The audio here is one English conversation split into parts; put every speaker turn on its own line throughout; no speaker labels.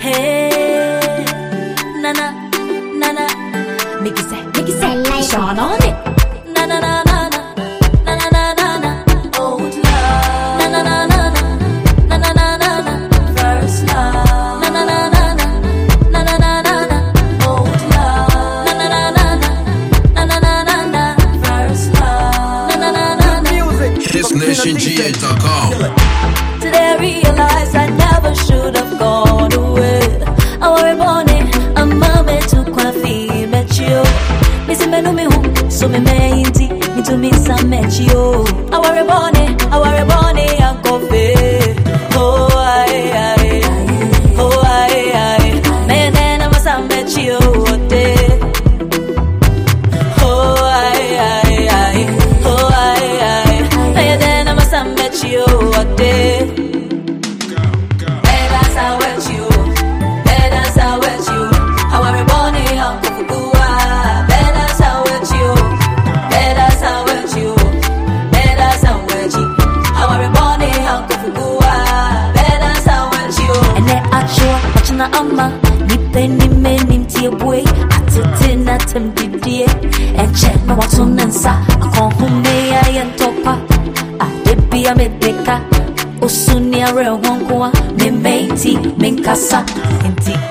Hey, na na na na, make it say, make it say, on it. Na na na na na, na na na old love. Na na na na na, na na na first love. Na na na na na, na na na old love. Na na na na na, na na na first love. Na na na na nation G. so me meanti, me to miss I met you. I worry about it, I worry about the amma. Nipe ni me ni mtie boy. Atete na tem didie. Eche na watu nansa. Akonhume ya yentopa. Adebi ya medeka. Usuni ya real wankuwa Memeti, menkasa Inti oh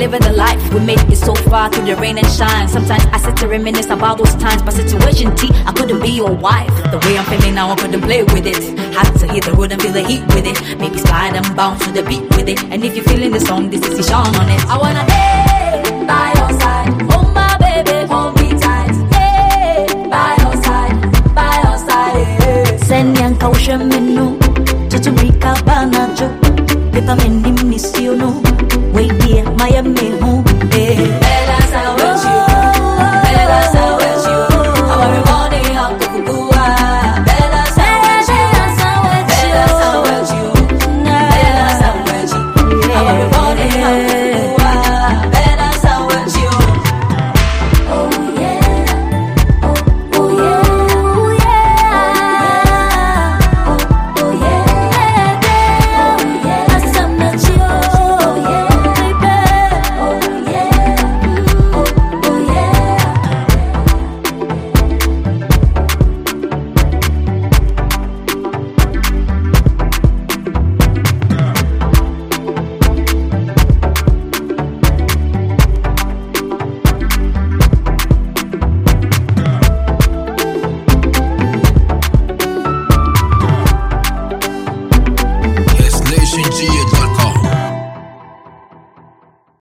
living the life We made it so far through the rain and shine. Sometimes I sit to reminisce about those times But situation T, I couldn't be your wife. The way I'm feeling now, I couldn't play with it. Had to hit the road and feel the heat with it. Maybe slide and bounce to the beat with it. And if you're feeling the song, this is Sean on it I wanna day by your side